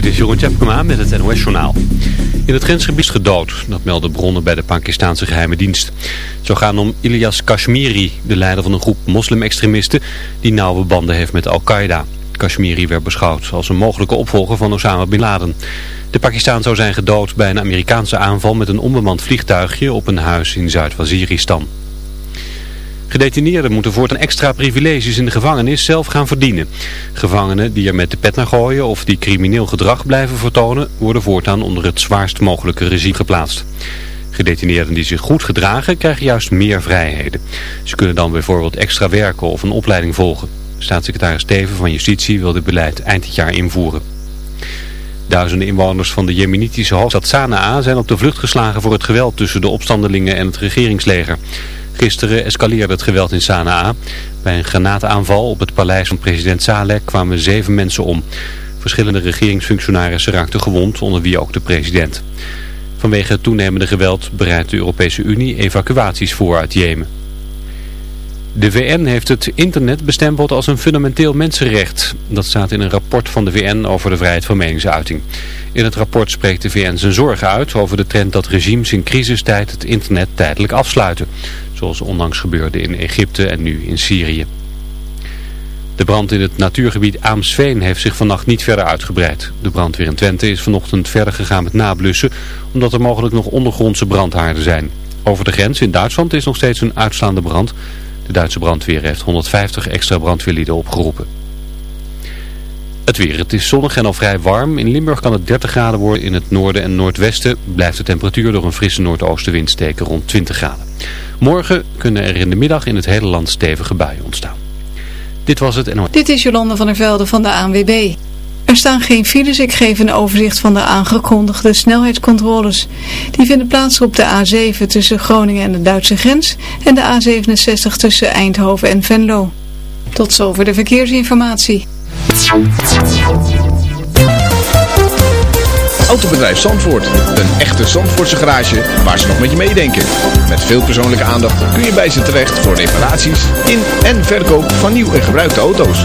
Dit is Jeroen Tjepkema met het NOS Journaal. In het grensgebied is gedood, dat melden bronnen bij de Pakistanse geheime dienst. Zou gaan om Ilyas Kashmiri, de leider van een groep moslimextremisten die nauwe banden heeft met Al-Qaeda. Kashmiri werd beschouwd als een mogelijke opvolger van Osama Bin Laden. De Pakistan zou zijn gedood bij een Amerikaanse aanval met een onbemand vliegtuigje op een huis in Zuid-Waziristan. Gedetineerden moeten voortaan extra privileges in de gevangenis zelf gaan verdienen. Gevangenen die er met de pet naar gooien of die crimineel gedrag blijven vertonen... worden voortaan onder het zwaarst mogelijke regime geplaatst. Gedetineerden die zich goed gedragen krijgen juist meer vrijheden. Ze kunnen dan bijvoorbeeld extra werken of een opleiding volgen. Staatssecretaris Steven van Justitie wil dit beleid eind dit jaar invoeren. Duizenden inwoners van de jemenitische hoofdstad Sanaa zijn op de vlucht geslagen voor het geweld tussen de opstandelingen en het regeringsleger. Gisteren escaleerde het geweld in Sanaa. Bij een granaataanval op het paleis van president Saleh kwamen zeven mensen om. Verschillende regeringsfunctionarissen raakten gewond, onder wie ook de president. Vanwege het toenemende geweld bereidt de Europese Unie evacuaties voor uit Jemen. De VN heeft het internet bestempeld als een fundamenteel mensenrecht. Dat staat in een rapport van de VN over de vrijheid van meningsuiting. In het rapport spreekt de VN zijn zorgen uit over de trend dat regimes in crisistijd het internet tijdelijk afsluiten. Zoals onlangs gebeurde in Egypte en nu in Syrië. De brand in het natuurgebied Aamsveen heeft zich vannacht niet verder uitgebreid. De brandweer in Twente is vanochtend verder gegaan met nablussen, omdat er mogelijk nog ondergrondse brandhaarden zijn. Over de grens in Duitsland is nog steeds een uitslaande brand. De Duitse brandweer heeft 150 extra brandweerlieden opgeroepen. Het weer. Het is zonnig en al vrij warm. In Limburg kan het 30 graden worden. In het noorden en noordwesten blijft de temperatuur door een frisse noordoostenwind steken rond 20 graden. Morgen kunnen er in de middag in het hele land stevige buien ontstaan. Dit was het en... Dit is Jolande van der Velde van de ANWB. Er staan geen files. Ik geef een overzicht van de aangekondigde snelheidscontroles. Die vinden plaats op de A7 tussen Groningen en de Duitse grens en de A67 tussen Eindhoven en Venlo. Tot zover de verkeersinformatie. Autobedrijf Zandvoort. Een echte Zandvoortse garage waar ze nog met je meedenken. Met veel persoonlijke aandacht kun je bij ze terecht voor reparaties in en verkoop van nieuw en gebruikte auto's.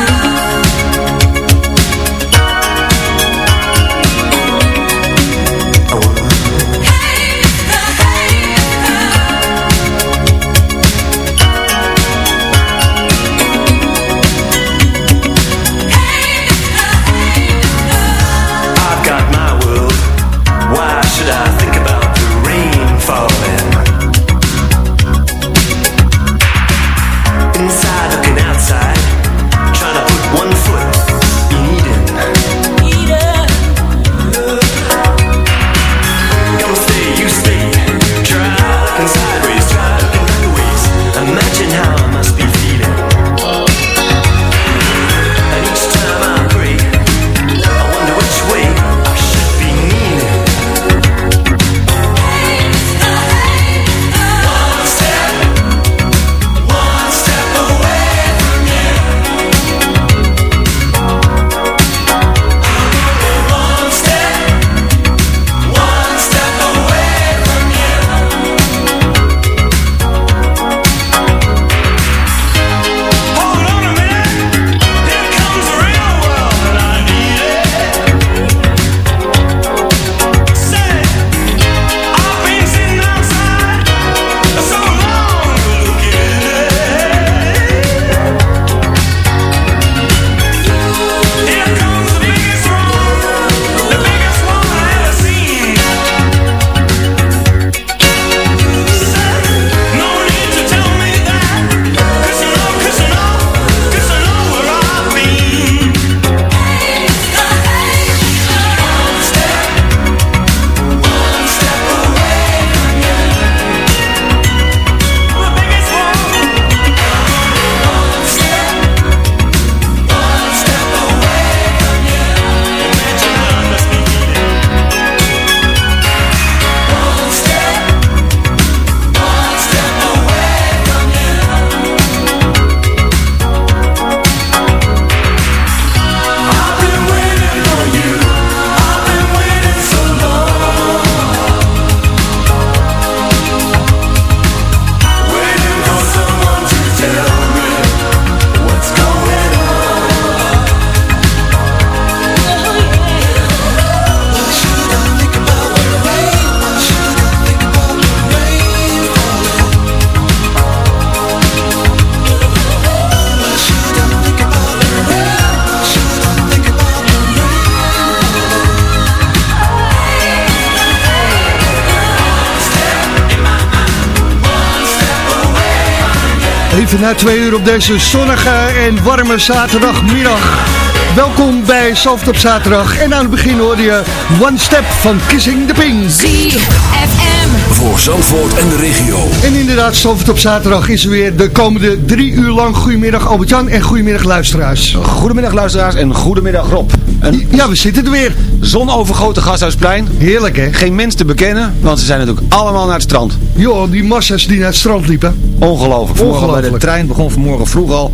Na twee uur op deze zonnige en warme zaterdagmiddag. Welkom bij Soft op zaterdag. En aan het begin hoorde je One Step van Kissing the Ping. ZFM. Voor Zandvoort en de regio. En inderdaad, Soft op zaterdag is er weer de komende drie uur lang. Goedemiddag Albert-Jan en goedemiddag luisteraars. Goedemiddag luisteraars en goedemiddag Rob. Een Ja, we zitten er weer. zonovergoten gasthuisplein. Heerlijk hè. Geen mens te bekennen, want ze zijn natuurlijk allemaal naar het strand. Joh, die massa's die naar het strand liepen. Ongelooflijk. Vanmorgen bij de trein begon vanmorgen vroeg al.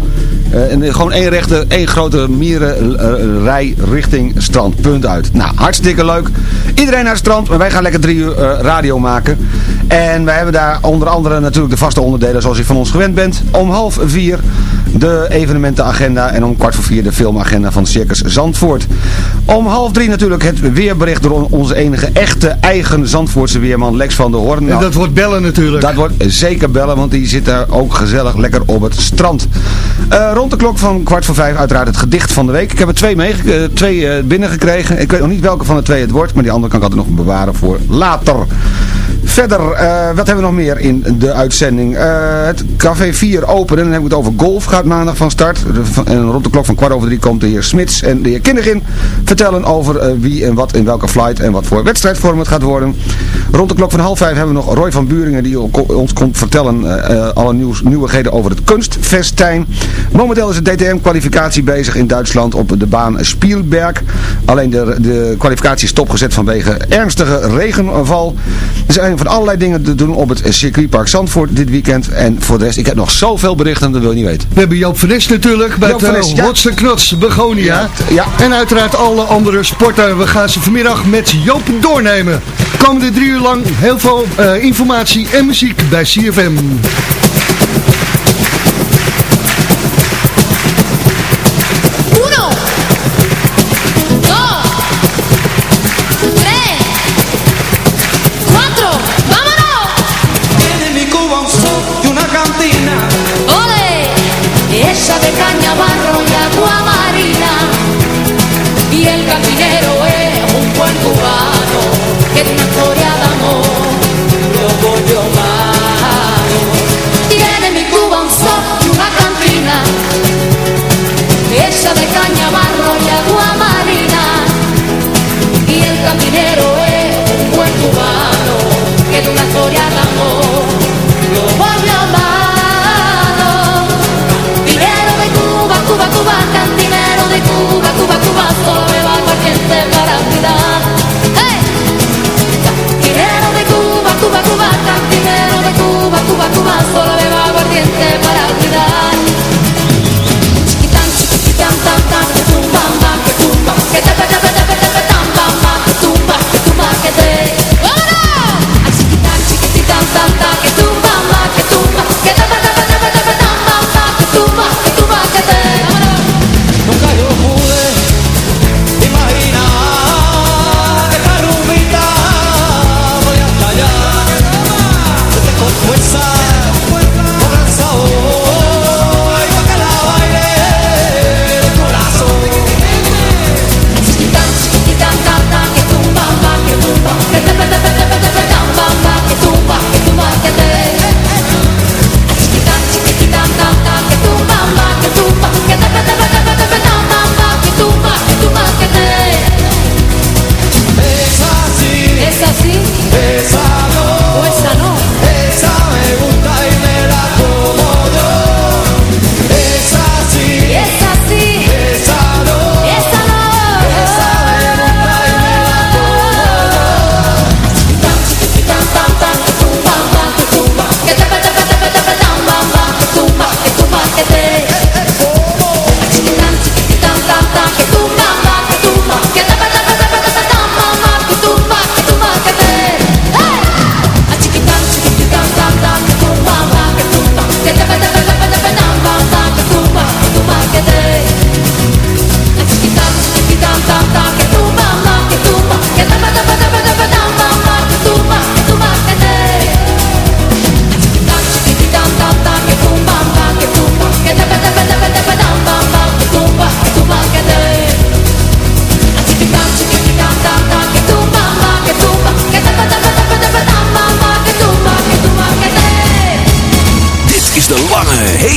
Eh, en gewoon één rechte, één grote mierenrij richting strand. Punt uit. Nou, hartstikke leuk. Iedereen naar het strand, maar wij gaan lekker drie uur eh, radio maken. En wij hebben daar onder andere natuurlijk de vaste onderdelen zoals u van ons gewend bent. Om half vier de evenementenagenda en om kwart voor vier de filmagenda van Circus Zandvoort. Om half drie natuurlijk het weerbericht door onze enige echte eigen Zandvoortse weerman Lex van der Hoorn. En Nou, dat wordt bellen natuurlijk. dat wordt zeker bellen, want die zit daar ook gezellig lekker op het strand. Eh, rond de klok van kwart voor vijf uiteraard het gedicht van de week. Ik heb er twee, mee, eh, twee eh, binnengekregen. Ik weet nog niet welke van de twee het wordt, maar die andere kan ik altijd nog bewaren voor later. Verder, eh, wat hebben we nog meer in de uitzending? Eh, het Café 4 openen, dan heb ik het over golf, gaat maandag van start. En rond de klok van kwart over drie komt de heer Smits en de heer Kindergin vertellen over eh, wie en wat in welke flight en wat voor wedstrijdvorm het gaat worden. Rond de klok van half vijf hebben we nog Roy van Buringen die ons komt vertellen alle nieuws, nieuwigheden over het kunstfestijn. Momenteel is de DTM-kwalificatie bezig in Duitsland op de baan Spielberg. Alleen de, de kwalificatie is stopgezet vanwege ernstige regenval. Er zijn allerlei dingen te doen op het circuitpark Zandvoort dit weekend. En voor de rest, ik heb nog zoveel berichten, dat wil je niet weten. We hebben Joop van Nes natuurlijk bij Joop het van uh, ja. Knots Begonia. Ja, ja. En uiteraard alle andere sporten. We gaan ze vanmiddag met Joop doornemen. Komende drie uur lang heel veel eh, informatie en muziek bij CFM.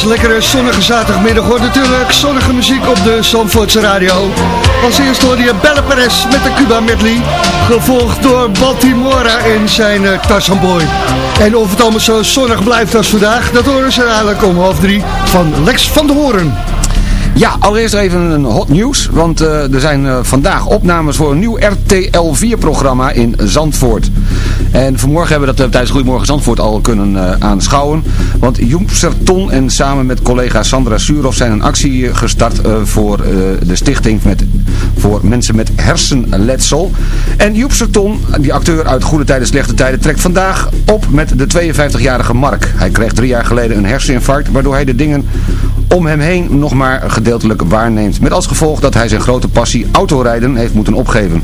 Deze lekkere zonnige zaterdagmiddag hoort natuurlijk zonnige muziek op de Zandvoortse radio. Als eerst hoorde je Belle Perez met de Cuba medley, gevolgd door Baltimora en zijn uh, Tarzan Boy. En of het allemaal zo zonnig blijft als vandaag, dat horen ze eigenlijk om half drie van Lex van de Hoorn. Ja, allereerst even een hot nieuws, want eh, er zijn eh, vandaag opnames voor een nieuw RTL 4 programma in Zandvoort. En vanmorgen hebben we dat eh, tijdens Goedemorgen Zandvoort al kunnen eh, aanschouwen. Want Joep Serton en samen met collega Sandra Suurhoff zijn een actie gestart eh, voor de stichting met, voor mensen met hersenletsel. En Joep Serton, die acteur uit Goede Tijden Slechte Tijden, trekt vandaag op met de 52-jarige Mark. Hij kreeg drie jaar geleden een herseninfarct, waardoor hij de dingen om hem heen nog maar gedeeltelijk waarneemt. Met als gevolg dat hij zijn grote passie autorijden heeft moeten opgeven.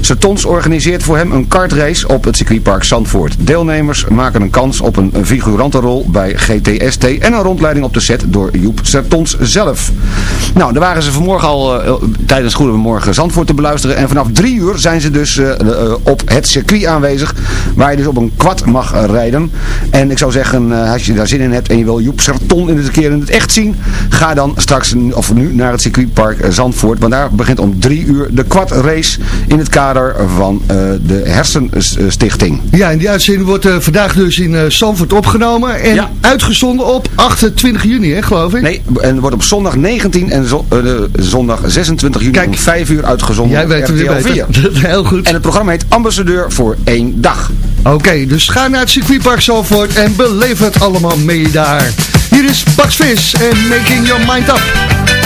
Sertons organiseert voor hem een kartrace op het circuitpark Zandvoort. Deelnemers maken een kans op een figurantenrol bij GTST en een rondleiding op de set door Joep Sertons zelf. Nou, daar waren ze vanmorgen al uh, tijdens Goedemorgen Zandvoort te beluisteren. En vanaf drie uur zijn ze dus eh, op het circuit aanwezig. Waar je dus op een kwad mag rijden. En ik zou zeggen, als je daar zin in hebt en je wil Joep Sarton in het keer in het echt zien. Ga dan straks, of nu, naar het circuitpark Zandvoort. Want daar begint om drie uur de kwad race in het kader van de Hersenstichting. Ja, en die uitzending wordt vandaag dus in Zandvoort opgenomen. En uitgezonden op 28 juni, hè, geloof ik? Nee, en wordt op zondag 19 en zondag 26 juni Kijk, om 5 uur uitgezonden. Jij weet het weer beter. Heel goed. En het programma heet Ambassadeur voor één dag. Oké, dus ga naar het circuitpark Zalvoort en beleef het allemaal mee daar. Hier is Pax Vis en Making Your Mind Up.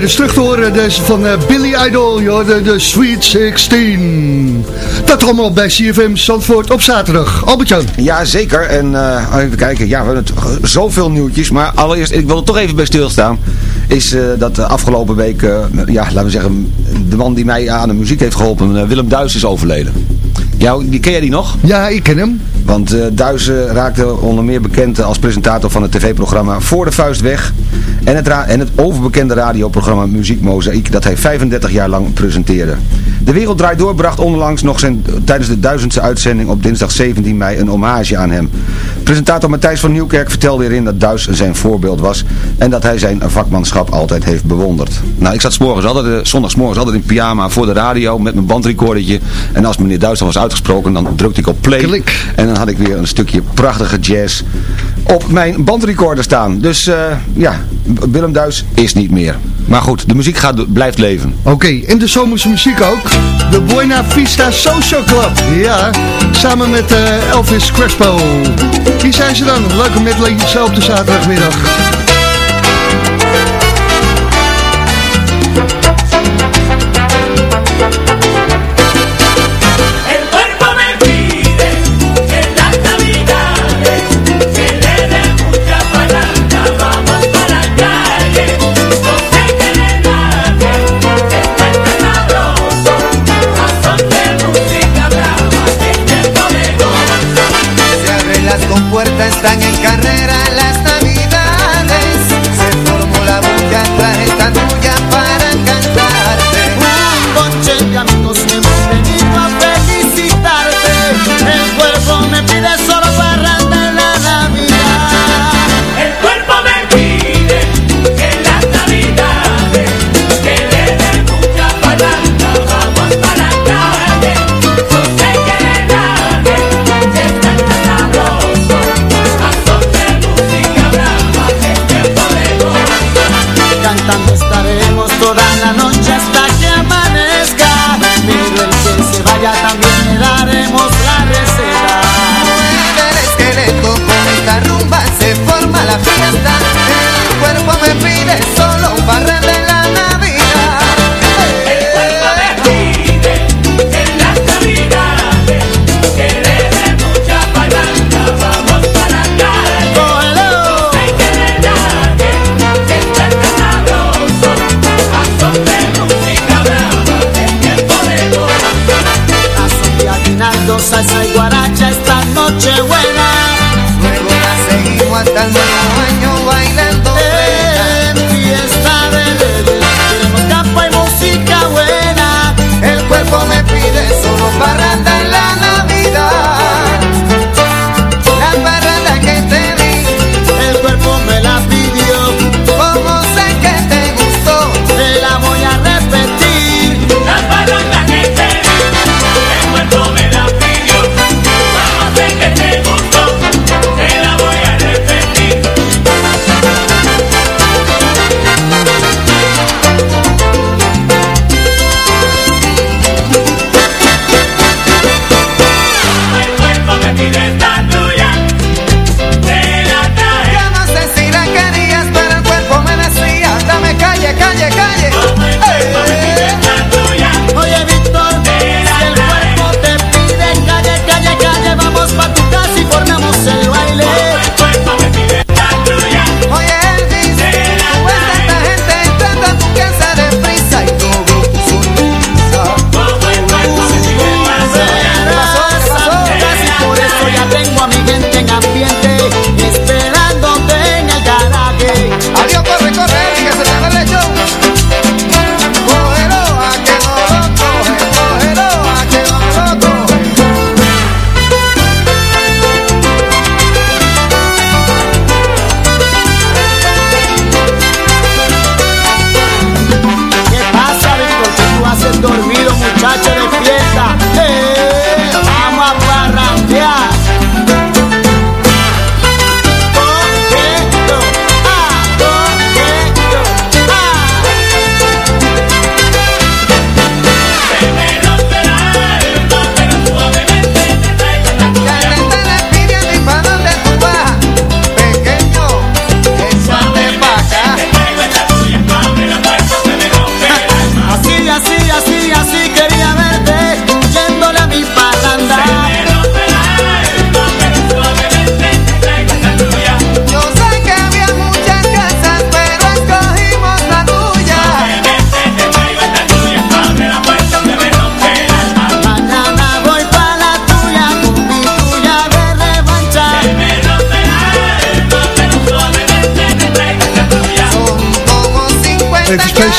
Weer eens terug te horen, deze van eh, Billy Idol, joh, de, de Sweet 16. Dat allemaal bij CFM Zandvoort op zaterdag. Albert-Jan. Ja, zeker. En eh, even kijken. Ja, we hebben eh, zoveel nieuwtjes. Maar allereerst, ik wil er toch even bij stilstaan. Is eh, dat de afgelopen week, eh, ja, laten we zeggen, de man die mij aan de muziek heeft geholpen, eh, Willem Duis, is overleden. Ja, die, ken jij die nog? Ja, ik ken hem. Want Duizen raakte onder meer bekend als presentator van het tv-programma Voor de Vuist Weg. En het, en het overbekende radioprogramma Muziek Mozaïek dat hij 35 jaar lang presenteerde. De Wereld Draait Door bracht onlangs nog zijn, tijdens de duizendste uitzending op dinsdag 17 mei een hommage aan hem. Presentator Matthijs van Nieuwkerk vertelde erin dat Duis zijn voorbeeld was en dat hij zijn vakmanschap altijd heeft bewonderd. Nou, ik zat 's morgens altijd, eh, zondagsmorgens altijd in pyjama voor de radio met mijn bandrecordertje. En als meneer Duis dan was uitgesproken, dan drukte ik op play. En dan had ik weer een stukje prachtige jazz op mijn bandrecorder staan. Dus eh, ja, Willem Duis is niet meer. Maar goed, de muziek gaat, blijft leven. Oké, en de zomerse muziek ook. De Buena Vista Social Club. Ja, samen met eh, Elvis Crespo. Hier zijn ze dan. Leuke medley, zo op de zaterdagmiddag.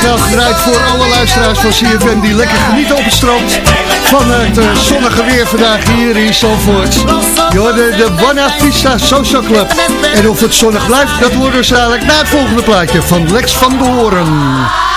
Speciaal gedraaid voor alle luisteraars van CFM die lekker genieten op het strand van het eh, zonnige weer vandaag hier in Zandvoort. Je de Vista Social Club. En of het zonnig blijft, dat horen we dadelijk na het volgende plaatje van Lex van de Hoorn.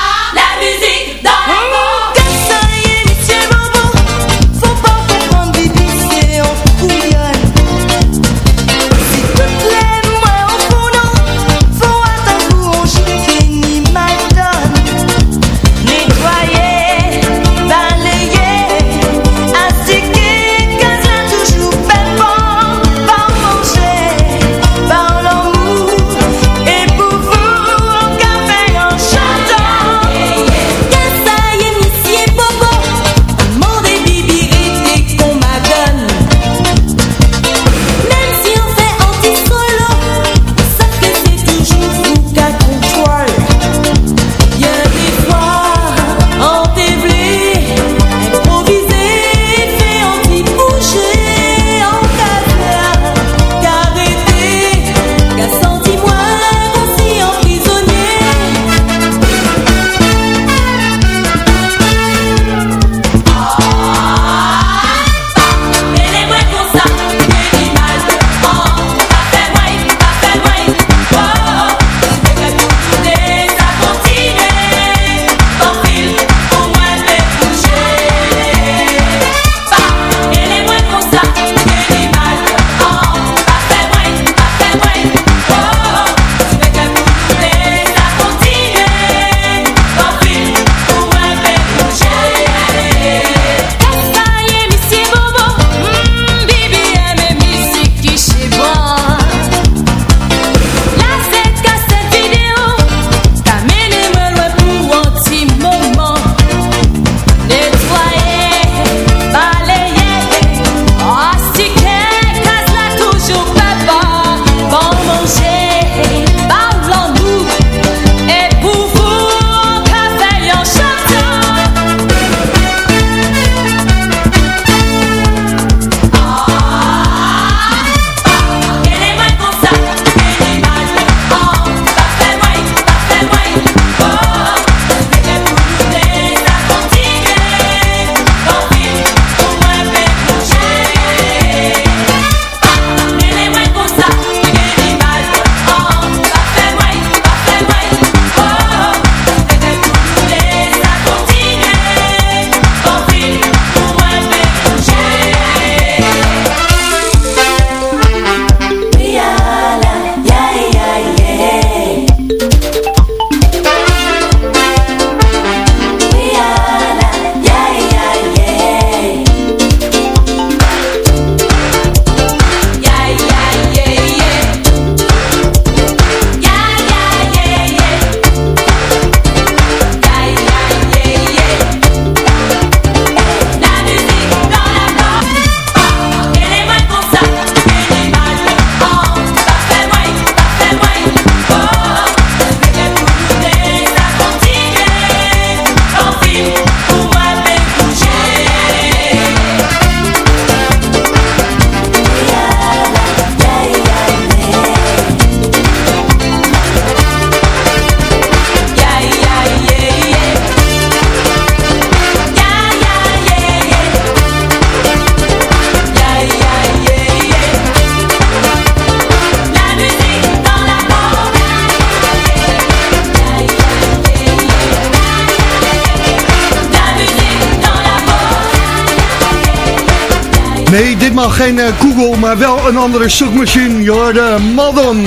Geen eh, Google, maar wel een andere zoekmachine. Je hoorde Madden.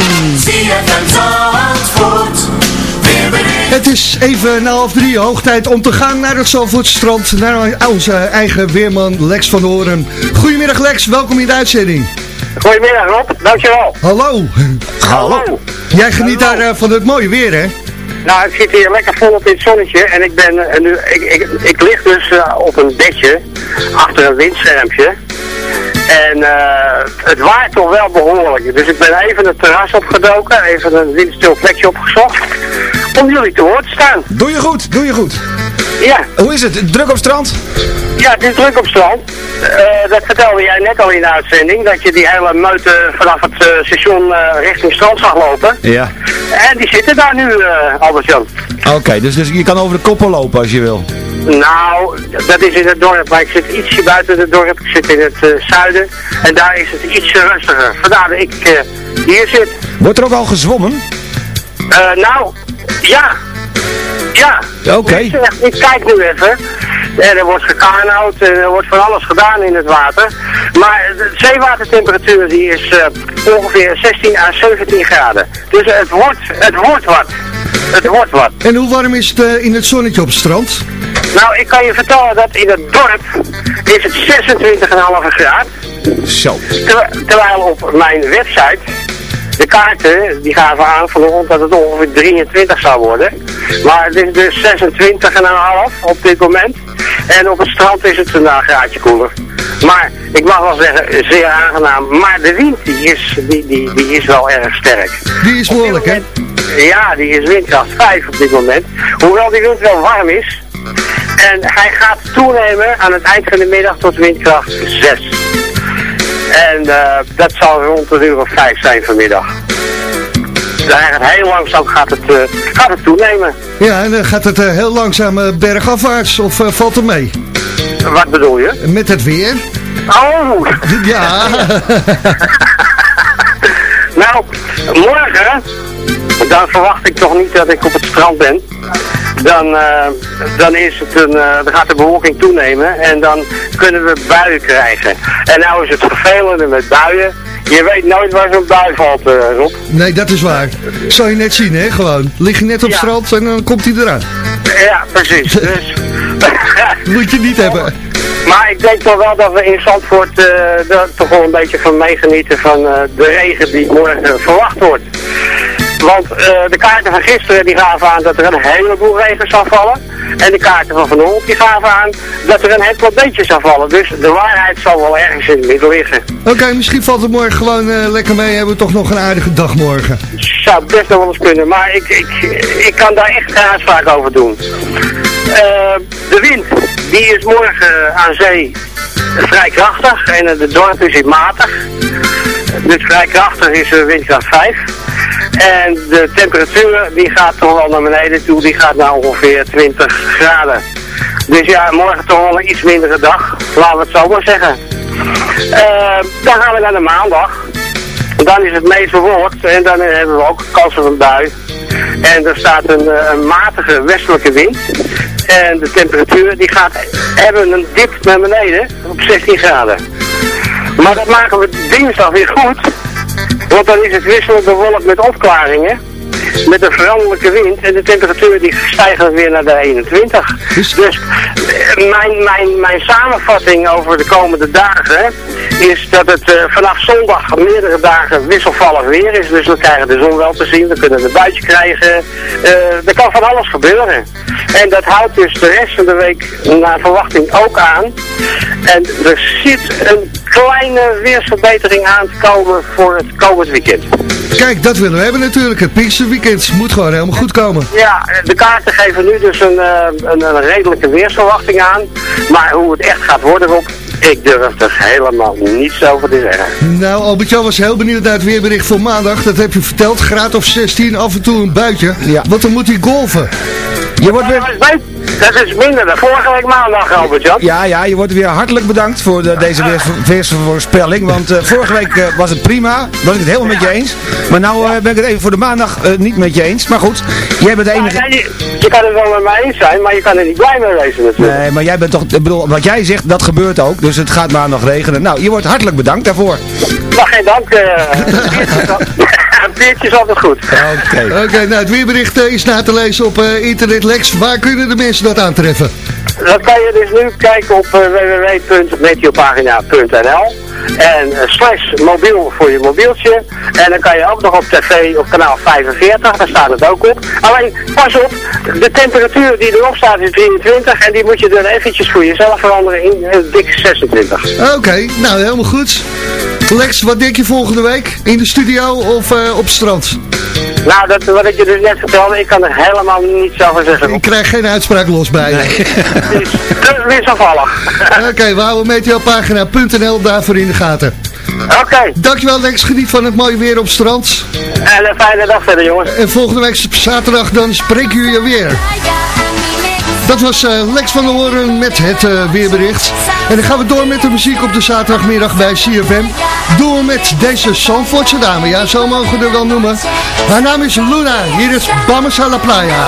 Het is even na half drie, hoog tijd om te gaan naar het Zalvoortstrand. Naar onze eigen weerman Lex van Horen. Goedemiddag Lex, welkom in de uitzending. Goedemiddag Rob, dankjewel. Hallo. Hallo. Jij geniet daar eh, van het mooie weer, hè? Nou, ik zit hier lekker volop in het zonnetje en ik ben eh, nu, ik, ik, ik lig dus op een bedje achter een windschermpje. En eh, het waait toch wel behoorlijk. Dus ik ben even het terras opgedoken, even een windstil plekje opgezocht. Om jullie te woord te staan. Doe je goed, doe je goed. Ja. Hoe is het? Druk op strand? Ja, het is druk op strand. Eh, dat vertelde jij net al in de uitzending, dat je die hele meute vanaf het eh, station eh, richting strand zag lopen. Ja. En die zitten daar nu, uh, Albert-Jan. Oké, dus, dus je kan over de koppel lopen als je wil. Nou, dat is in het dorp, maar ik zit ietsje buiten het dorp. Ik zit in het eh, zuiden en daar is het ietsje rustiger. Vandaar dat ik eh, hier zit. Wordt er ook al gezwommen? Eh, nou, ja. Ja. Oké. Ik, kijk nu even. En er wordt gekanoud en er wordt van alles gedaan in het water. Maar de zeewatertemperatuur die is eh, ongeveer 16 à 17 graden. Dus het wordt, het wordt wat. Het wordt wat. En hoe warm is het in het zonnetje op het strand? Nou, ik kan je vertellen dat in het dorp is het 26,5 graden. Zo. Ter- terwijl op mijn website de kaarten die gaven aan vanochtend dat het ongeveer 23 zou worden. Maar het is dus 26,5 op dit moment. En op het strand is het een graadje koeler. Maar ik mag wel zeggen, zeer aangenaam. Maar de wind die is, die, die, die is wel erg sterk. Die is behoorlijk, hè? Ja, die is windkracht 5 op dit moment. Hoewel die wind wel warm is. En hij gaat toenemen aan het eind van de middag tot windkracht 6. En eh, dat zal rond de uur of 5 zijn vanmiddag. Dus eigenlijk heel langzaam gaat het, eh, gaat het toenemen. Ja, en dan gaat het eh, heel langzaam bergafwaarts, of valt er mee? Wat bedoel je? Met het weer? Oh! Ja. Nou, morgen, dan verwacht ik toch niet dat ik op het strand ben. Dan, eh, dan, is het een, eh, dan gaat de bewolking toenemen en dan kunnen we buien krijgen. En nou is het vervelende met buien. Je weet nooit waar zo'n bui valt, eh, Rob. Nee, dat is waar. Zal je net zien, hè, gewoon. Lig je net op het Ja. strand en dan komt hij eraan. Ja, precies. Dus, Moet je niet hebben. maar ik denk toch wel dat we in Zandvoort er toch wel een beetje van meegenieten van de regen die morgen verwacht wordt. Want eh, de kaarten van gisteren die gaven aan dat er een heleboel regen zou vallen. En de kaarten van vanochtend die gaven aan dat er een heel beetje zou vallen. Dus de waarheid zal wel ergens in het midden liggen. Oké, misschien valt het morgen gewoon eh, lekker mee. Hebben we toch nog een aardige dag morgen. Zou best nog wel eens kunnen, maar ik, ik, ik kan daar echt geen uitspraak over doen. Eh, de wind, die is morgen aan zee vrij krachtig en de dorp is in matig. Dus vrij krachtig is windkracht 5. En de temperatuur die gaat toch wel naar beneden toe, die gaat naar ongeveer 20 graden. Dus ja, morgen toch wel een iets mindere dag, laten we het zo maar zeggen. Eh, dan gaan we naar de maandag. Dan is het meest bewolkt en dan hebben we ook kans op een bui. En er staat een, eh, een matige westelijke wind. En de temperatuur die gaat hebben een dip naar beneden op 16 graden. Maar dat maken we dinsdag weer goed. Want dan is het wisselend bewolkt met opklaringen. Met een veranderlijke wind en de temperatuur die stijgt weer naar de 21. Dus eh, mijn, mijn, mijn samenvatting over de komende dagen is dat het eh, vanaf zondag meerdere dagen wisselvallig weer is. Dus we krijgen de zon wel te zien, we kunnen een buitje krijgen. Eh, er kan van alles gebeuren. En dat houdt dus de rest van de week naar verwachting ook aan. En er zit een kleine weersverbetering aan te komen voor het komend weekend. Kijk, dat willen we hebben natuurlijk. Het Pinksterweekend moet gewoon helemaal goed komen. Ja, de kaarten geven nu dus een, eh, een, een redelijke weersverwachting aan. Maar hoe het echt gaat worden, Rob, ik durf er helemaal niets over te zeggen. Nou, Albert-Jan was heel benieuwd naar het weerbericht voor maandag. Dat heb je verteld. Graad of 16, af en toe een buitje. Ja. Want dan moet hij golven. Je wordt weer... Dat is, minder dan vorige week maandag, Albert-Jan. Ja, ja, je wordt weer hartelijk bedankt voor de, deze weers, weersvoorspelling. Want eh, vorige week eh, was het prima, was ik het helemaal met je eens. Maar nou eh, ben ik het even voor de maandag niet met je eens. Maar goed, jij bent de Ja, enige... je, je kan het wel met mij eens zijn, maar je kan er niet blij mee wezen natuurlijk. Nee, maar jij bent toch, ik bedoel, wat jij zegt, dat gebeurt ook. Dus het gaat maandag regenen. Nou, je wordt hartelijk bedankt daarvoor. Maar geen dank. eh Een biertje is altijd goed. Oké. Oké, nou het weerbericht eh, is na te lezen op eh, internet Lex. Waar kunnen de mensen dat aantreffen? Dat kan je dus nu kijken op uh, www.meteopagina.nl en uh, slash mobiel voor je mobieltje. En dan kan je ook nog op tv op kanaal 45, daar staat het ook op. Alleen, pas op, de temperatuur die erop staat is 23 en die moet je dan eventjes voor jezelf veranderen in uh, dik 26. Oké, nou helemaal goed. Lex, wat denk je volgende week? In de studio of uh, op strand? Nou, dat, wat ik je dus net vertelde, ik kan er helemaal niets over zeggen. Ik krijg geen uitspraak los bij. Dus dus wisselvallig. Oké, okay, we houden meteopagina.nl daarvoor in de gaten. Oké. Okay. Dankjewel Lex, geniet van het mooie weer op strand. En een fijne dag verder jongens. En volgende week zaterdag dan spreken jullie weer. Dat was eh, Lex van der Horen met het eh, weerbericht. En dan gaan we door met de muziek op de zaterdagmiddag bij CFM. Door met deze Zandvoortse dame. Ja, zo mogen we het wel noemen. Haar naam is Luna. Hier is Bamasa la Playa.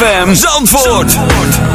ZFM Zandvoort.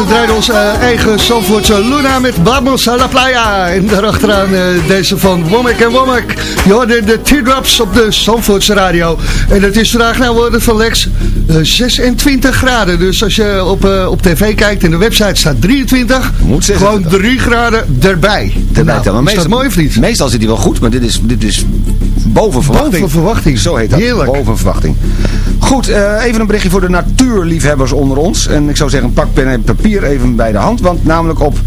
Eerste draaien onze eh, eigen Zandvoortse Luna met Vamos a la Playa. En daarachteraan uh, deze van Womack en Womack. Je hoorde de teardrops op de Zandvoortse radio. En het is vandaag nou worden van Lex uh, 26 graden. Dus als je op, op tv kijkt en de website staat 23. Moet gewoon 3 graden erbij. Nou, is meestal, dat mooi of niet? Meestal zit hij wel goed, maar dit is, dit is boven verwachting. Boven verwachting. Zo heet dat. Heerlijk. Boven verwachting. Goed, uh, even een berichtje voor de natuurliefhebbers onder ons. En ik zou zeggen, pak pen en papier even bij de hand. Want namelijk op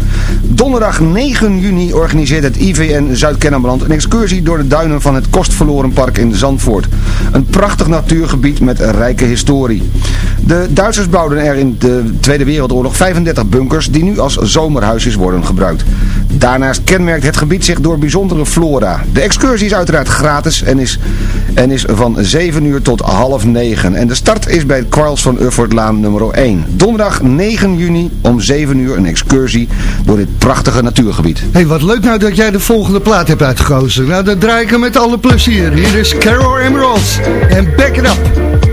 donderdag 9 juni organiseert het IVN Zuid-Kennemerland een excursie door de duinen van het Kostverlorenpark in Zandvoort. Een prachtig natuurgebied met een rijke historie. De Duitsers bouwden er in de Tweede Wereldoorlog 35 bunkers die nu als zomerhuisjes worden gebruikt. Daarnaast kenmerkt het gebied zich door bijzondere flora. De excursie is uiteraard gratis en is, en is van 7 uur tot half 9. En de start is bij het Kwarls van Uffortlaan nummer 1. Donderdag 9 juni om 7 uur een excursie door dit prachtige natuurgebied. Hé, hey, wat leuk nou dat jij de volgende plaat hebt uitgekozen. Nou, dat draai ik hem met alle plezier. Hier is Carol Emerald en Back It Up.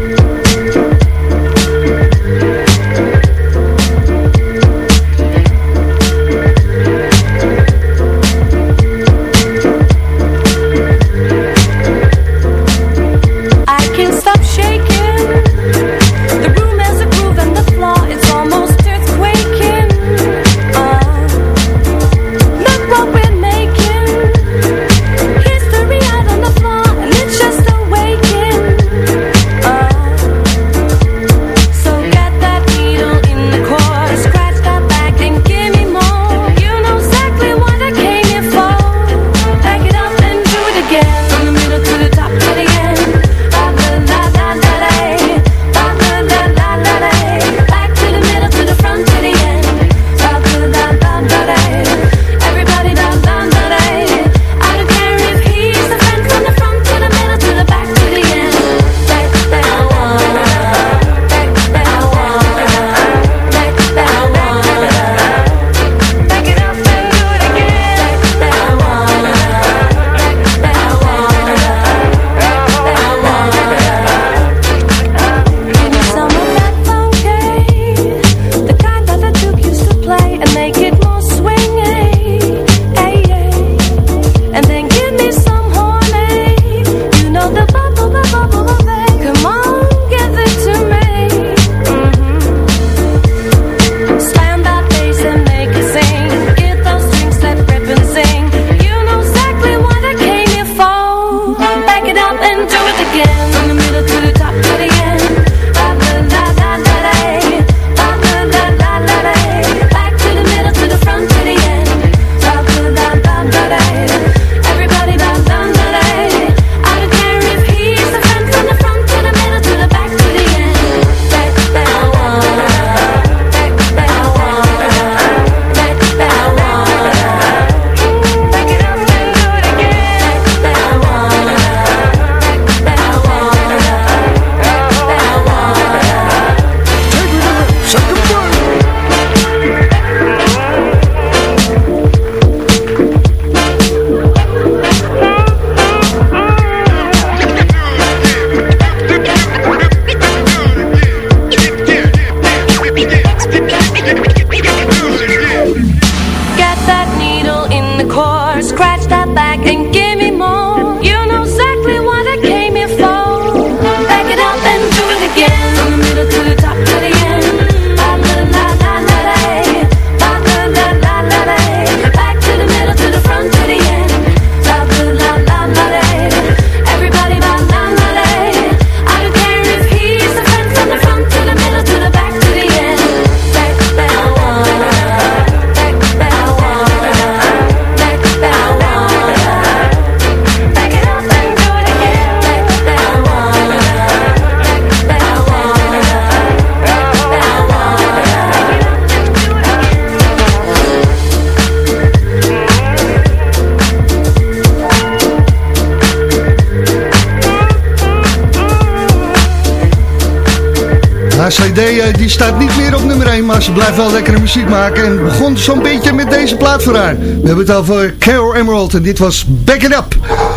Eh, die staat niet meer op nummer 1, maar ze blijft wel lekkere muziek maken. En begon zo'n beetje met deze plaat voor haar. We hebben het over Carol Emerald en dit was Back It Up.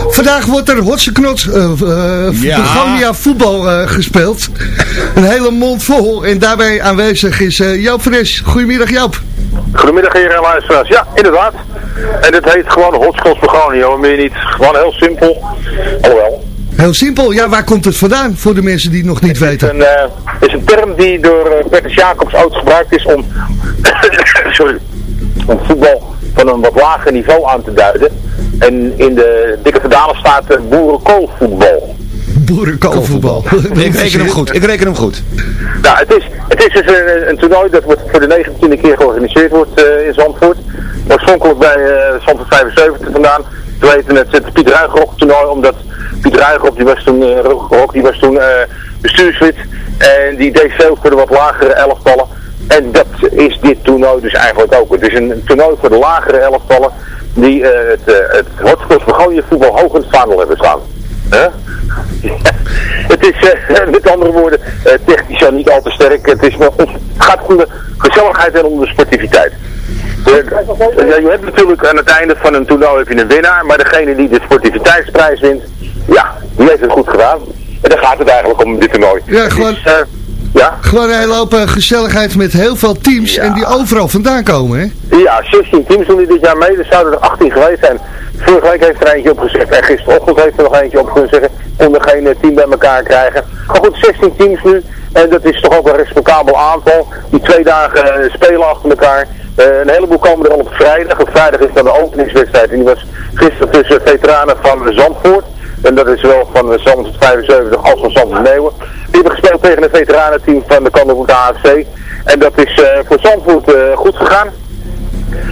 Vandaag wordt er Hotse Knots, eh eh, Ja. Begonia voetbal eh, gespeeld. Een hele mond vol en daarbij aanwezig is eh, Joop Fres. Goedemiddag Joop. Goedemiddag heren en luisteraars. Ja, inderdaad. En het heet gewoon Hotschots Begonio, meer niet. Gewoon heel simpel. Alhoewel. Heel simpel, ja waar komt het vandaan voor de mensen die het nog niet weten? Het is een, eh, is een term die door Bertus Jacobs ooit gebruikt is om, sorry, om voetbal van een wat lager niveau aan te duiden. En in de dikke verdalen staat uh, boerenkoolvoetbal. Boerenkoolvoetbal. Ik reken hem goed, ik reken hem goed. Nou, het is, het is dus een, een toernooi dat wordt voor de 19e keer georganiseerd wordt eh, in Zandvoort. Oorspronkelijk bij eh, Zandvoort 75 vandaan. We weten het, het Piet Ruigrok toernooi, omdat Piet Ruigrok, die was toen, eh, die was toen eh, bestuurslid. En die deed veel voor de wat lagere elftallen. En dat is dit toernooi dus eigenlijk ook. Het is een, toernooi voor de lagere elftallen die eh, het, uh, het Hotspurs voetbal hoog in het vaandel hebben staan. Huh? het is uh, met andere woorden uh, technisch al niet al te sterk. Het, is, het gaat om de gezelligheid en om de sportiviteit. Ja, je hebt natuurlijk aan het einde van een toernooi heb je een winnaar, maar degene die de sportiviteitsprijs wint, ja, die heeft het goed gedaan. En daar gaat het eigenlijk om dit toernooi. Ja, gewoon, Eh, ja? gewoon een hele hoop eh, gezelligheid met heel veel teams en die overal vandaan komen hè? Ja, 16 teams doen die dit jaar mee. Er zouden er 18 geweest zijn. Vorige week heeft er eentje opgezegd. En gisterochtend heeft er nog eentje op kunnen zeggen. Konden geen eh, team bij elkaar krijgen. Maar goed, 16 teams nu. En dat is toch ook een respectabel aantal. Die twee dagen eh, spelen achter elkaar. Eh, een heleboel komen er al op vrijdag. Op vrijdag is dan de openingswedstrijd. En die was gisteren tussen veteranen van Zandvoort. En dat is wel van de Zandvoort 75 als van Zandvoort Meeuwen. Die hebben gespeeld tegen een veteranenteam van de Kandervoet AFC. En dat is eh, voor Zandvoort eh, goed gegaan.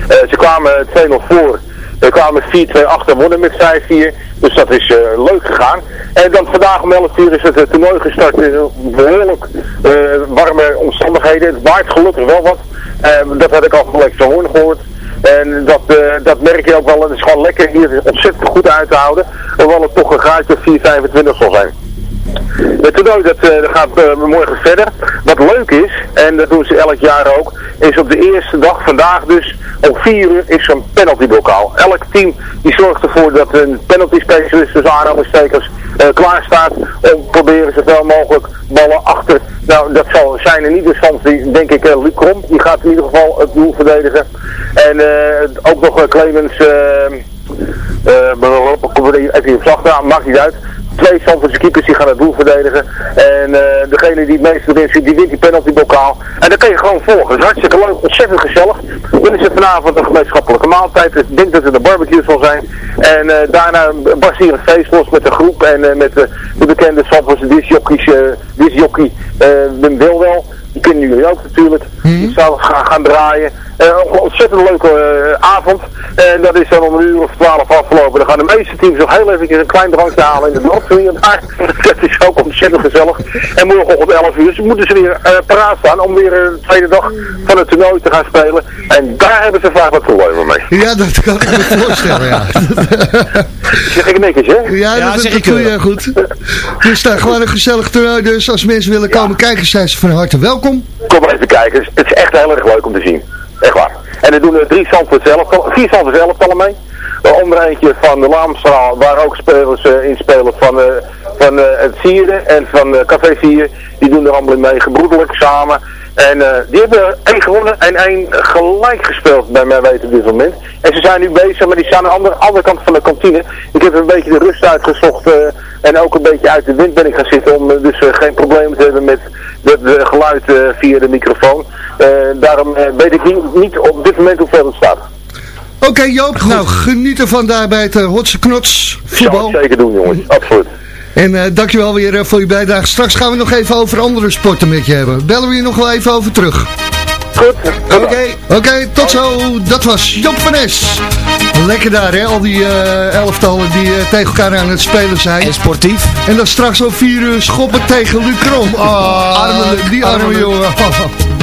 Eh, ze kwamen 2-0 voor. Ze kwamen 4-2 achter, wonnen met 5-4. Dus dat is leuk gegaan. En dan vandaag om 11 uur is het toernooi gestart in behoorlijk eh, warme omstandigheden. Het waait gelukkig wel wat. Eh, dat had ik al van Lex Hoorn gehoord. En dat, eh, dat merk je ook wel. Het is gewoon lekker hier ontzettend goed uit te houden. Hoewel het toch een graadje of 4,25 zal zijn. Het toernooi dat, eh, dat gaat eh, morgen verder. Wat leuk is, en dat doen ze elk jaar ook, is op de eerste dag, vandaag dus, om 4 uur is zo'n penaltybokaal. Elk team die zorgt ervoor dat een penalty specialist, dus aanhalingstekens, klaar staat om proberen zoveel mogelijk ballen achter. Nou, dat zal zijn in ieder geval, die, denk ik, eh, Luc Krom, die gaat in ieder geval het doel verdedigen. En eh, ook nog eh, Clemens, eh eh, even in vlag aan, maakt niet uit. Twee Zandvoortse keepers die gaan het doel verdedigen. En eh, degene die het meeste zit, die wint die penaltybokaal. En dat kan je gewoon volgen. Het is hartstikke leuk, ontzettend gezellig. Dan is het vanavond een gemeenschappelijke maaltijd. Ik denk dat het een barbecue zal zijn. En eh, daarna barst hier een los met de groep en eh, met de, de bekende Zandvoortse discjockey eh, Wim Wilwel. Die kennen jullie ook natuurlijk. Die zou gaan, gaan draaien. Eh, een ontzettend leuke eh, avond. En dat is dan om een uur of twaalf afgelopen. Dan gaan de meeste teams nog heel even een klein drankje halen in de dorp. Dat is ook ontzettend gezellig. En morgenochtend 11 uur dus moeten ze weer eh, paraat staan om weer eh, de tweede dag van het toernooi te gaan spelen. En daar hebben ze vaak wat problemen mee. Ja, dat kan ik me voorstellen, ja. Zeg ik netjes, hè? Ja, dat, dat doe je goed. Dus daar gewoon een gezellig toernooi. Dus als mensen willen komen kijken, zijn ze van harte welkom. Kom maar even kijken. Het is echt heel erg leuk om te zien. Echt waar. En er doen er drie Zandvoort zelf, vier Zandvoort zelftallen mee. Waaronder eentje van de Laamstraal, waar ook spelers eh, in spelen van, eh, van eh, het Sieren en van Café 4. Die doen er allemaal mee, gebroedelijk samen. En eh, die hebben één gewonnen en één gelijk gespeeld, bij mij weten op dit moment. En ze zijn nu bezig, maar die staan aan de andere, andere kant van de kantine. Ik heb een beetje de rust uitgezocht eh, en ook een beetje uit de wind ben ik gaan zitten om eh, dus geen problemen te hebben met het geluid eh, via de microfoon. Eh, daarom eh, weet ik niet, niet op dit moment hoeveel het staat. Oké Joop, nou geniet ervan daar bij het uh, Hotse Knots voetbal. ik zeker doen jongens, absoluut. En eh, dankjewel weer eh, voor je bijdrage. Straks gaan we nog even over andere sporten met je hebben. Bellen we je nog wel even over terug. Goed. Oké, oké, tot zo. Dat was Joop van Es. Lekker daar, hè? Al die eh, elftallen die tegen elkaar aan het spelen zijn. En sportief. En dan straks om vier uur schoppen tegen Luc Krom. Oh, arme die arme arme jongen.